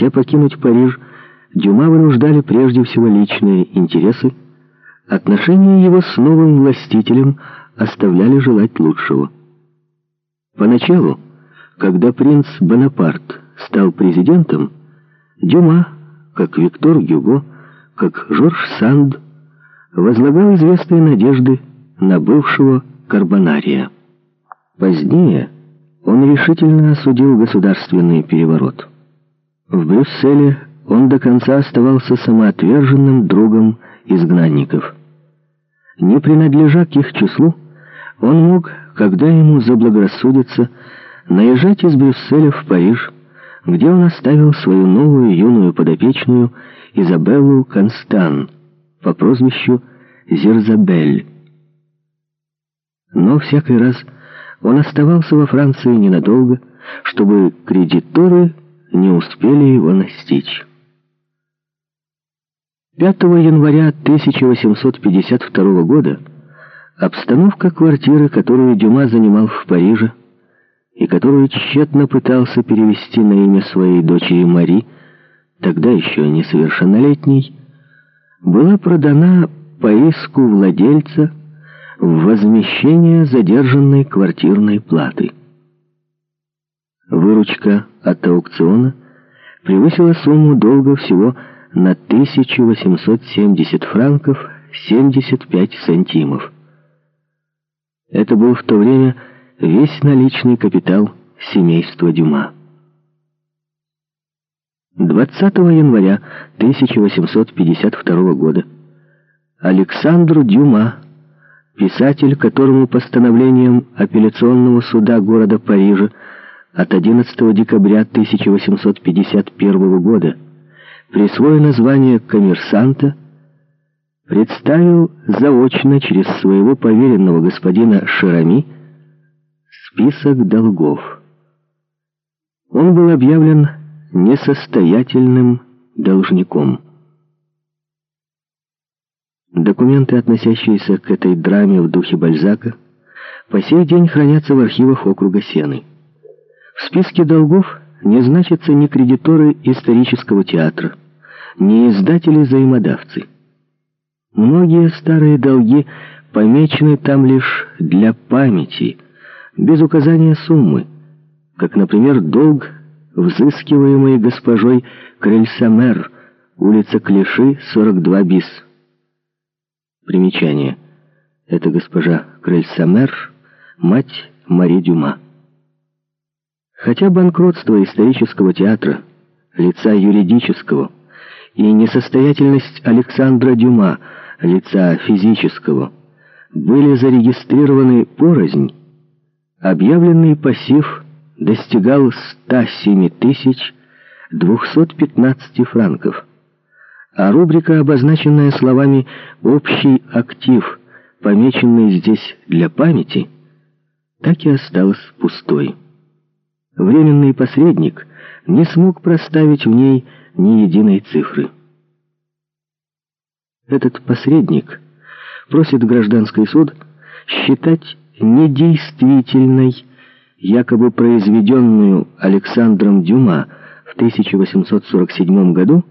Хотя покинуть Париж Дюма вынуждали прежде всего личные интересы, отношения его с новым властителем оставляли желать лучшего. Поначалу, когда принц Бонапарт стал президентом, Дюма, как Виктор Гюго, как Жорж Санд, возлагал известные надежды на бывшего Карбонария. Позднее он решительно осудил государственный переворот. В Брюсселе он до конца оставался самоотверженным другом изгнанников. Не принадлежа к их числу, он мог, когда ему заблагорассудится, наезжать из Брюсселя в Париж, где он оставил свою новую юную подопечную Изабеллу Констан по прозвищу Зерзабель. Но всякий раз он оставался во Франции ненадолго, чтобы кредиторы не успели его настичь. 5 января 1852 года обстановка квартиры, которую Дюма занимал в Париже, и которую тщетно пытался перевести на имя своей дочери Мари, тогда еще несовершеннолетней, была продана по иску владельца в возмещение задержанной квартирной платы. Выручка от аукциона превысила сумму долга всего на 1870 франков 75 сантимов. Это был в то время весь наличный капитал семейства Дюма. 20 января 1852 года Александр Дюма, писатель, которому постановлением апелляционного суда города Парижа от 11 декабря 1851 года присвоено звание коммерсанта, представил заочно через своего поверенного господина Шарами список долгов. Он был объявлен несостоятельным должником. Документы, относящиеся к этой драме в духе Бальзака, по сей день хранятся в архивах округа Сены. В списке долгов не значатся ни кредиторы исторического театра, ни издатели-взаимодавцы. Многие старые долги помечены там лишь для памяти, без указания суммы, как, например, долг, взыскиваемый госпожой Крельсамер, улица Клиши, 42 бис. Примечание. Это госпожа Крельсамер, мать Мари Дюма. Хотя банкротство исторического театра, лица юридического, и несостоятельность Александра Дюма, лица физического, были зарегистрированы порознь, объявленный пассив достигал 107 тысяч 215 франков, а рубрика, обозначенная словами «общий актив», помеченный здесь для памяти, так и осталась пустой. Временный посредник не смог проставить в ней ни единой цифры. Этот посредник просит гражданский суд считать недействительной, якобы произведенную Александром Дюма в 1847 году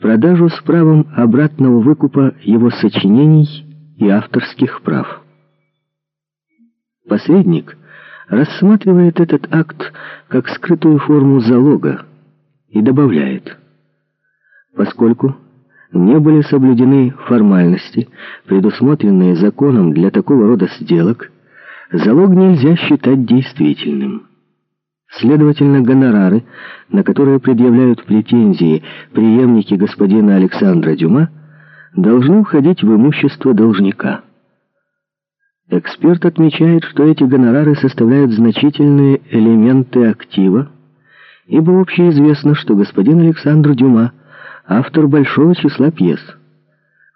продажу с правом обратного выкупа его сочинений и авторских прав. Посредник – рассматривает этот акт как скрытую форму залога и добавляет, поскольку не были соблюдены формальности, предусмотренные законом для такого рода сделок, залог нельзя считать действительным. Следовательно, гонорары, на которые предъявляют претензии преемники господина Александра Дюма, должны входить в имущество должника. Эксперт отмечает, что эти гонорары составляют значительные элементы актива, ибо общеизвестно, что господин Александр Дюма – автор большого числа пьес.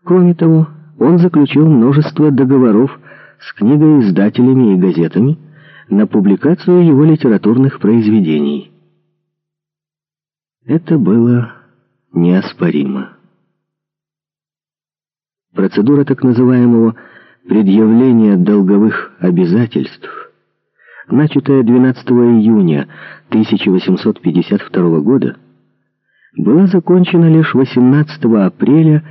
Кроме того, он заключил множество договоров с книгоиздателями и газетами на публикацию его литературных произведений. Это было неоспоримо. Процедура так называемого предъявление долговых обязательств, начатое 12 июня 1852 года, была закончена лишь 18 апреля